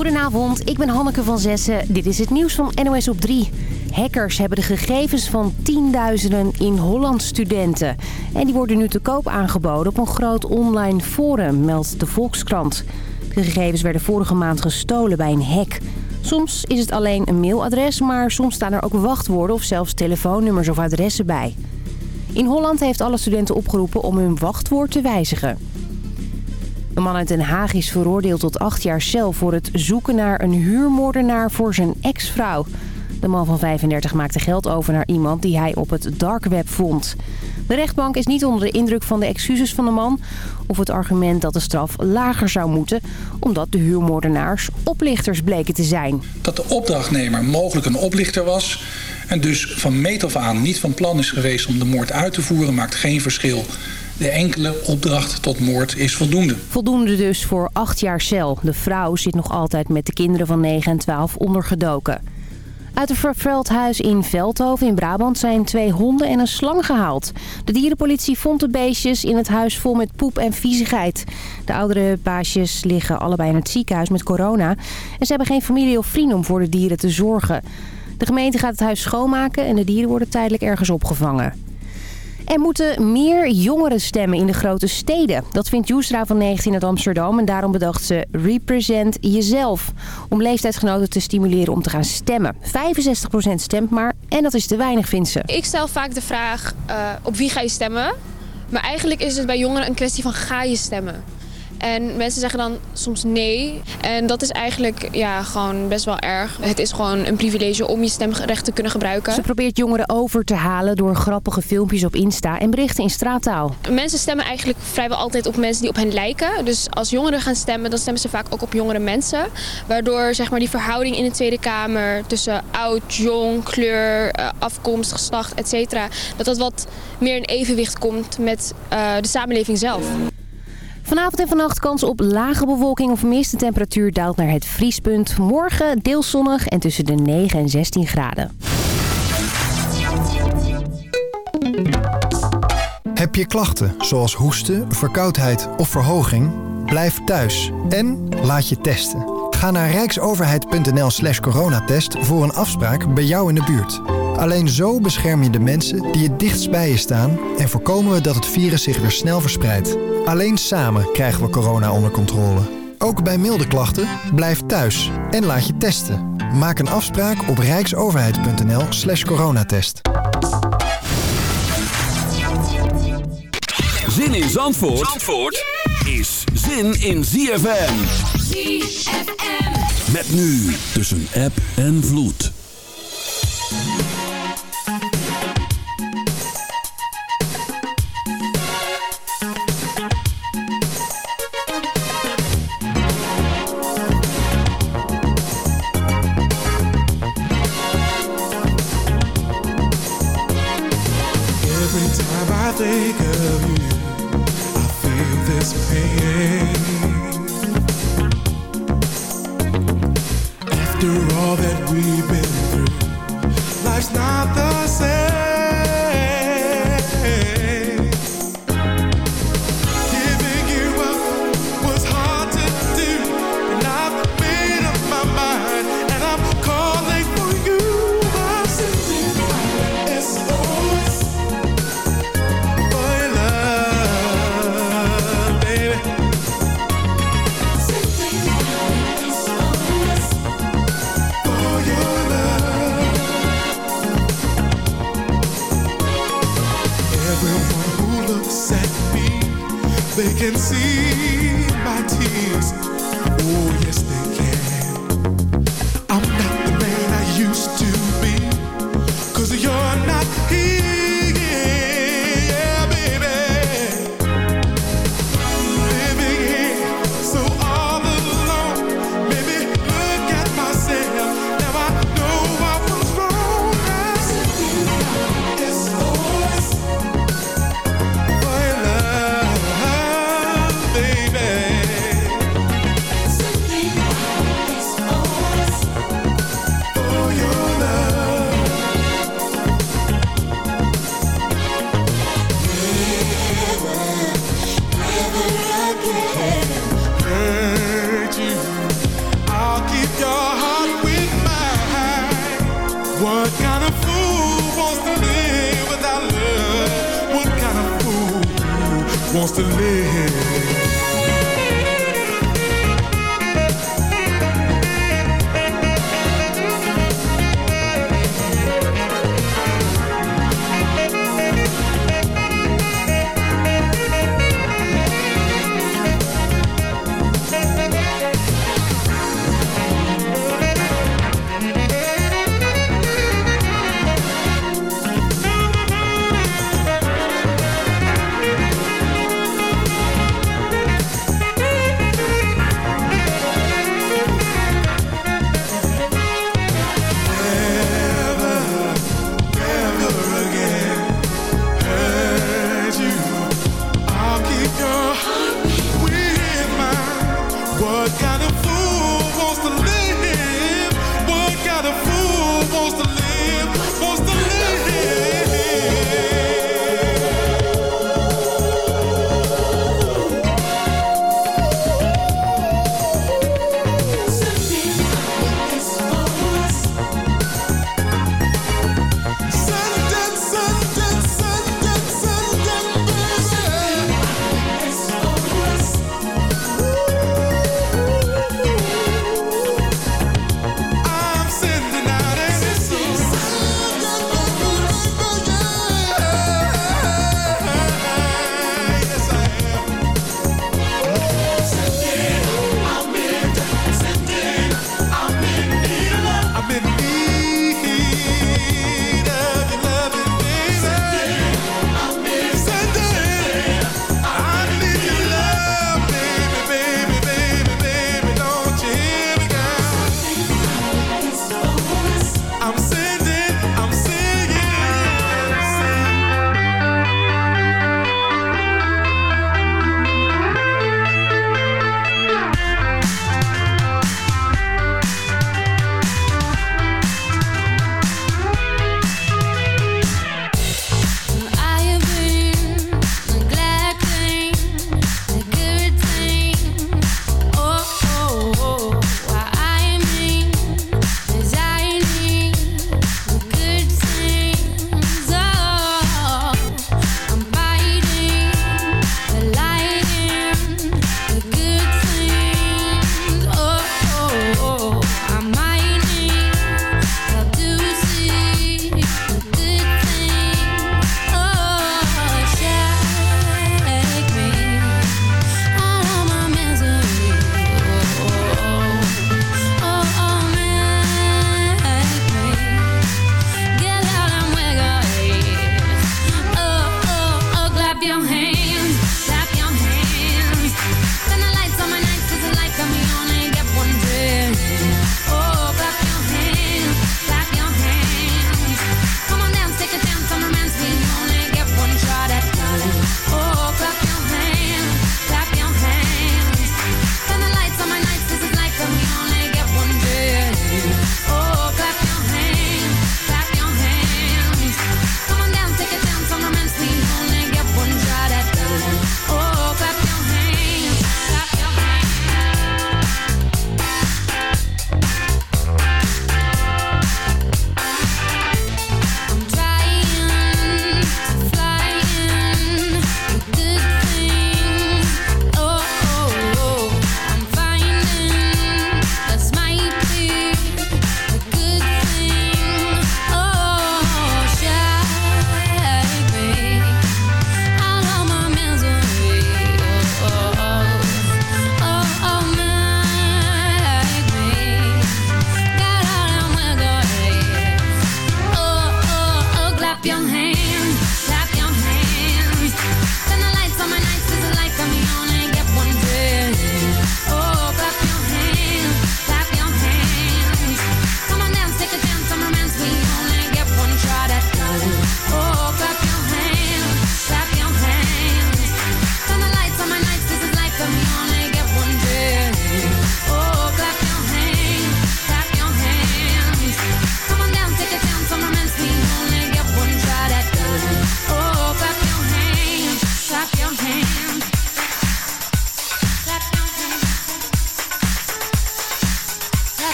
Goedenavond, ik ben Hanneke van Zessen. Dit is het nieuws van NOS op 3. Hackers hebben de gegevens van tienduizenden in Holland studenten. En die worden nu te koop aangeboden op een groot online forum, meldt de Volkskrant. De gegevens werden vorige maand gestolen bij een hack. Soms is het alleen een mailadres, maar soms staan er ook wachtwoorden of zelfs telefoonnummers of adressen bij. In Holland heeft alle studenten opgeroepen om hun wachtwoord te wijzigen. Een man uit Den Haag is veroordeeld tot acht jaar cel voor het zoeken naar een huurmoordenaar voor zijn ex-vrouw. De man van 35 maakte geld over naar iemand die hij op het dark web vond. De rechtbank is niet onder de indruk van de excuses van de man... of het argument dat de straf lager zou moeten... omdat de huurmoordenaars oplichters bleken te zijn. Dat de opdrachtnemer mogelijk een oplichter was... en dus van meet af aan niet van plan is geweest om de moord uit te voeren... maakt geen verschil. De enkele opdracht tot moord is voldoende. Voldoende dus voor acht jaar cel. De vrouw zit nog altijd met de kinderen van 9 en 12 ondergedoken. Uit een vervuild huis in Veldhoven in Brabant zijn twee honden en een slang gehaald. De dierenpolitie vond de beestjes in het huis vol met poep en viezigheid. De oudere baasjes liggen allebei in het ziekenhuis met corona. En ze hebben geen familie of vrienden om voor de dieren te zorgen. De gemeente gaat het huis schoonmaken en de dieren worden tijdelijk ergens opgevangen. Er moeten meer jongeren stemmen in de grote steden. Dat vindt Joestra van 19 uit Amsterdam. En daarom bedacht ze Represent Jezelf. Om leeftijdsgenoten te stimuleren om te gaan stemmen. 65% stemt maar. En dat is te weinig, vindt ze. Ik stel vaak de vraag, uh, op wie ga je stemmen? Maar eigenlijk is het bij jongeren een kwestie van ga je stemmen? En mensen zeggen dan soms nee. En dat is eigenlijk ja, gewoon best wel erg. Het is gewoon een privilege om je stemrecht te kunnen gebruiken. Ze probeert jongeren over te halen door grappige filmpjes op Insta en berichten in straattaal. Mensen stemmen eigenlijk vrijwel altijd op mensen die op hen lijken. Dus als jongeren gaan stemmen, dan stemmen ze vaak ook op jongere mensen. Waardoor zeg maar, die verhouding in de Tweede Kamer tussen oud, jong, kleur, eh, afkomst, geslacht, et cetera... dat dat wat meer in evenwicht komt met uh, de samenleving zelf. Vanavond en vannacht kans op lage bewolking of mist. De temperatuur daalt naar het vriespunt. Morgen deels zonnig en tussen de 9 en 16 graden. Heb je klachten zoals hoesten, verkoudheid of verhoging? Blijf thuis en laat je testen. Ga naar rijksoverheid.nl slash coronatest voor een afspraak bij jou in de buurt. Alleen zo bescherm je de mensen die het dichtst bij je staan... en voorkomen we dat het virus zich weer snel verspreidt. Alleen samen krijgen we corona onder controle. Ook bij milde klachten, blijf thuis en laat je testen. Maak een afspraak op rijksoverheid.nl slash coronatest. Zin in Zandvoort, Zandvoort is zin in ZFM. ZFM. Met nu tussen app en vloed.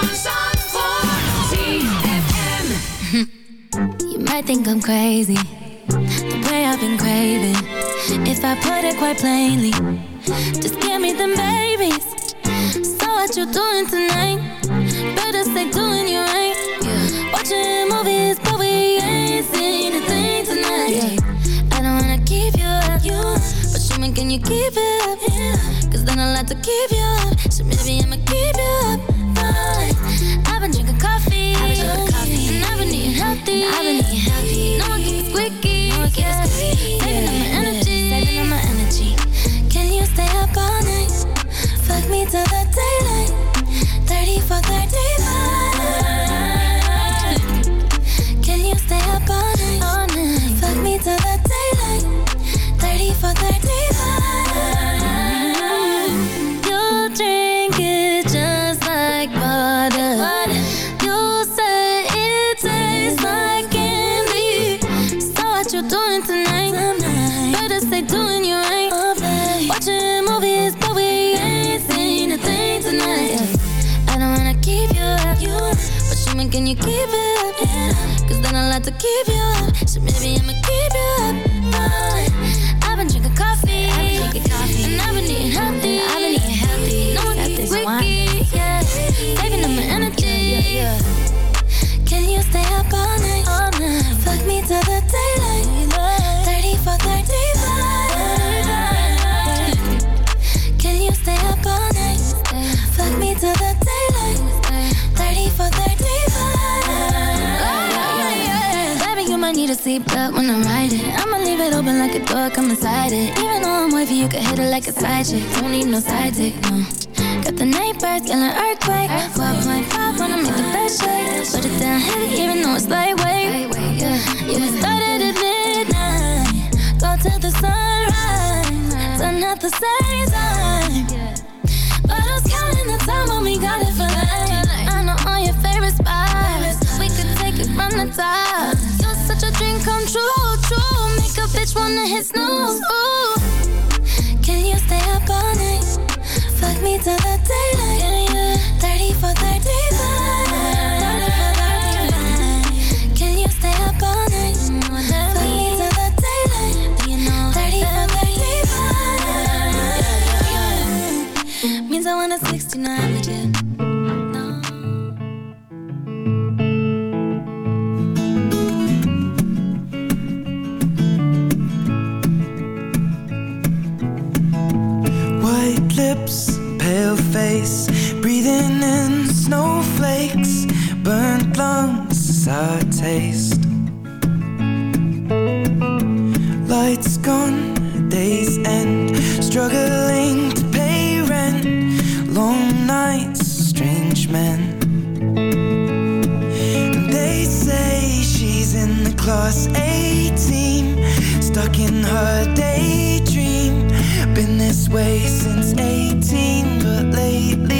van Zandvoort. ZFM. You might think I'm crazy. The way I've been craving. If I put it quite plainly. Just give me the babies. So what you doing tonight? Better say doing you right. Yeah. Watching movies, but we ain't seen a thing tonight. Yeah. I don't wanna keep you up. You, but you can you keep it up? Yeah. Cause then I'll have to keep you up. So maybe I'ma keep you up I've been drinking coffee, I've been drinking coffee, and I've been eating healthy. I've been eating healthy. No one keeps squeaky, no one keeps squeaky. Saving up my energy, saving up my energy. Can you stay up all night? Fuck me till the daylight. 30 for 35. A seatbelt when I'm riding. I'ma leave it open like a door, come inside it. Even though I'm wavy, you can hit it like a side chick. Don't need no side dick, no. Got the night birds, yelling earthquake. 12.5 wanna make the best shake. Put it down heavy, even though it's lightweight. Yeah, yeah, we started at midnight. Go till the sunrise. Done at the same time. But I was counting the time when we got it for life. I know all your favorite spots. We could take it from the top. Come true, true. Make a bitch wanna hit snooze. Can you stay up all night? Fuck me till the daylight. 30 for 35. Sour taste. Lights gone, days end, struggling to pay rent, long nights, strange men. They say she's in the class A team, stuck in her daydream. Been this way since 18, but lately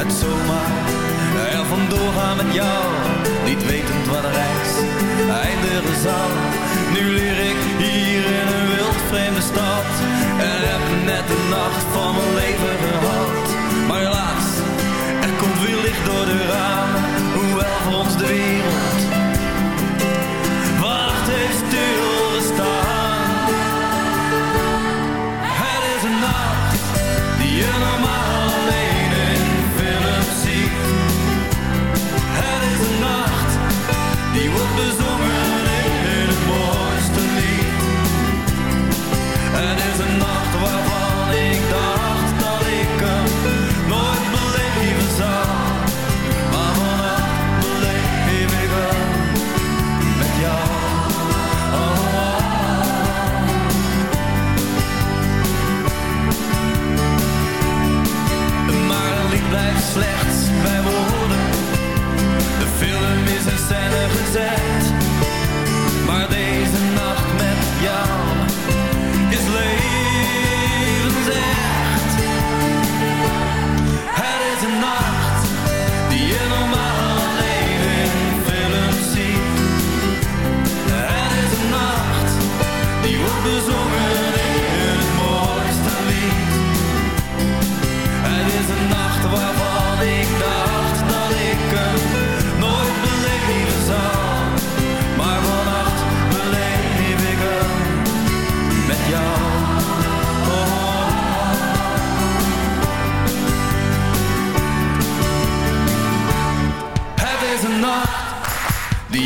Het zomaar er vandoor gaan met jou, niet wetend wat de reis eindigen zal. Nu leer ik hier in een wild vreemde stad en heb net de nacht van mijn leven scène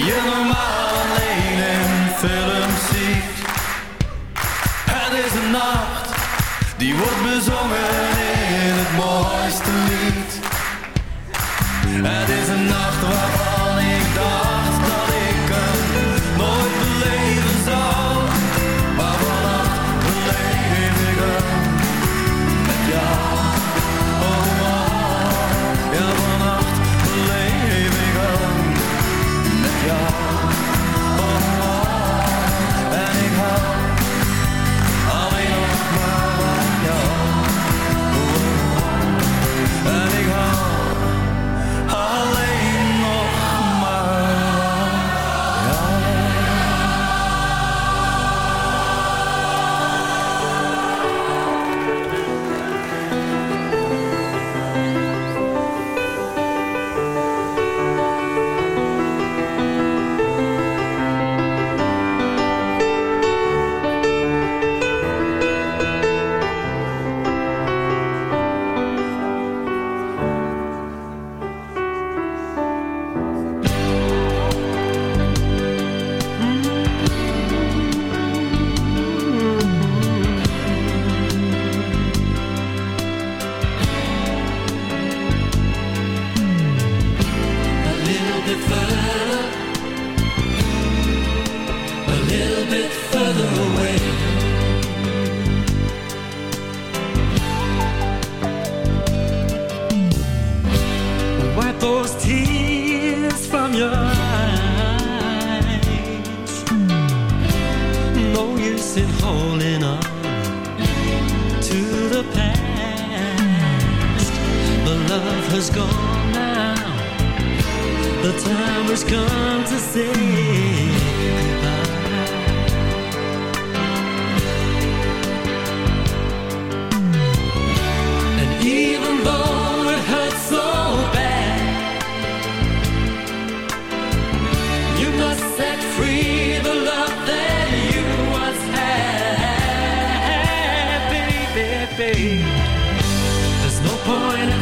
je normaal alleen in films ziet. Het is een nacht die wordt bezongen The gone now. The time has come to say goodbye. And even though it hurts so bad, you must set free the love that you once had, baby, baby. There's no point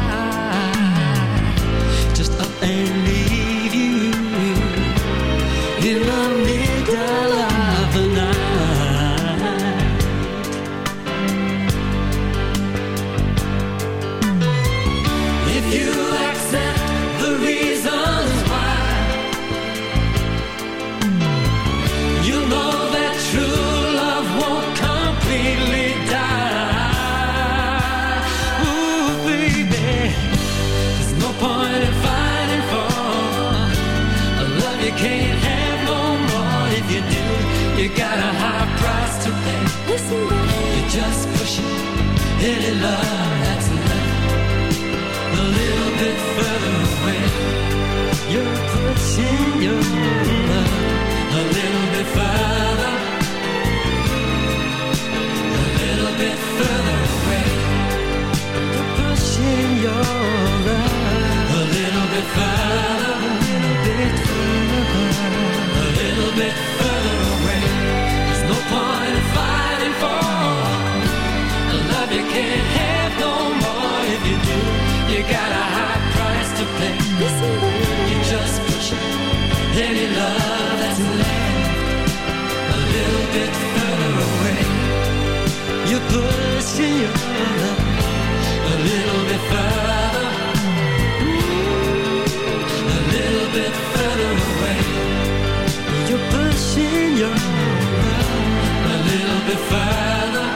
Any pushing love a little bit further, a little bit further away. You're pushing your a little bit further.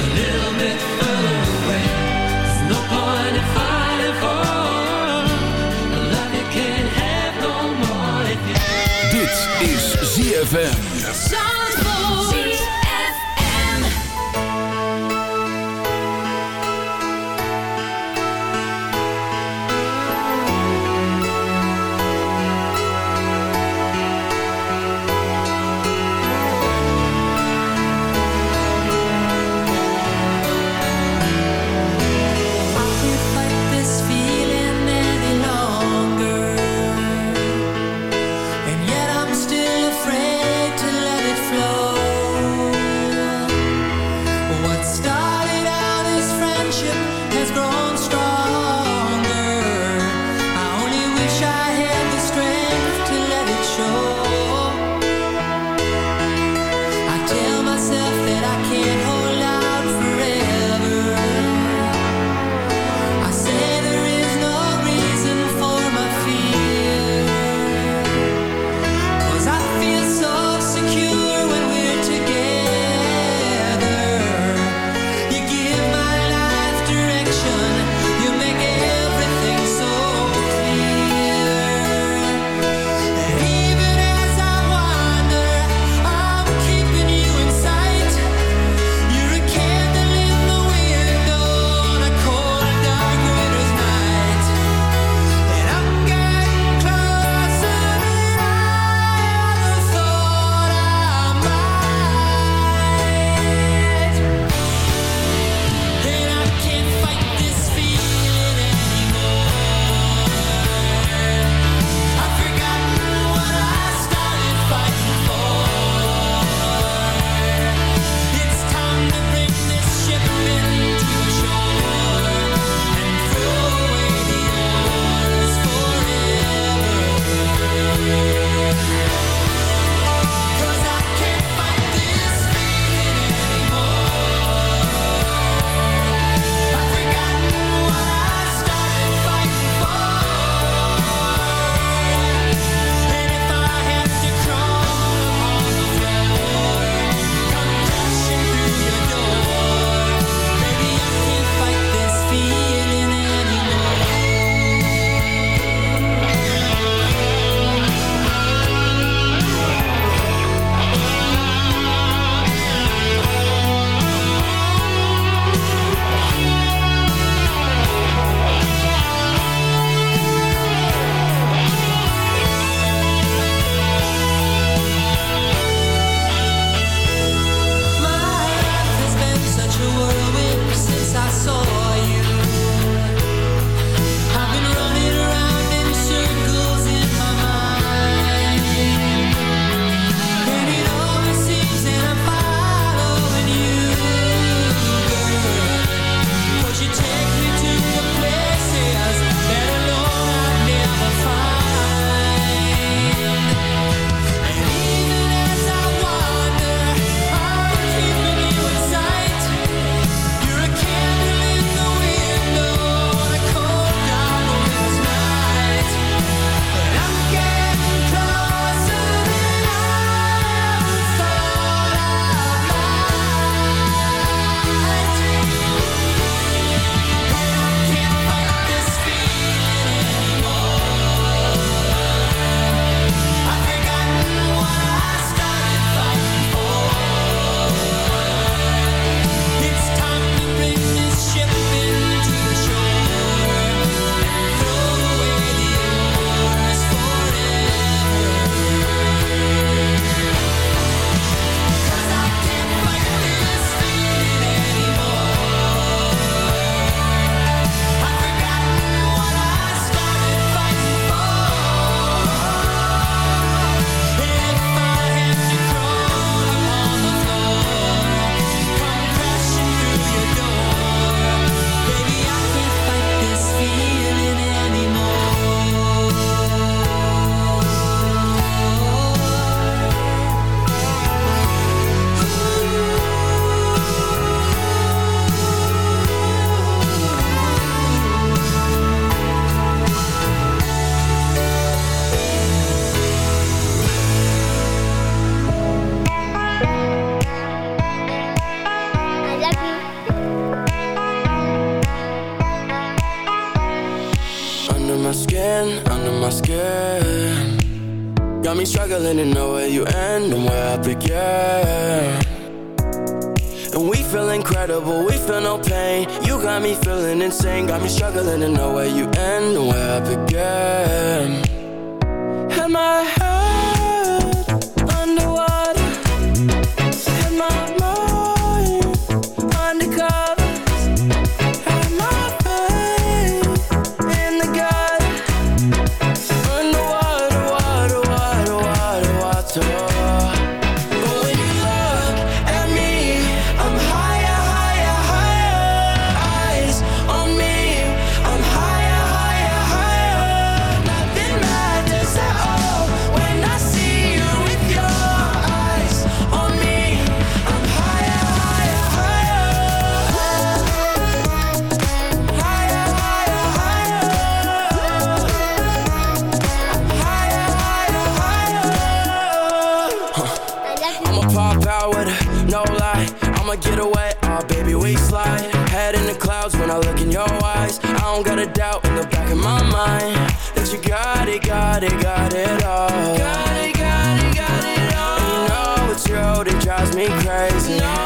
A little bit further away. There's no point in fighting for a love you can't have no more if you. Dit is ZFM. got me feeling insane Got me struggling to know where you end and where I begin. road, it drives me crazy. No.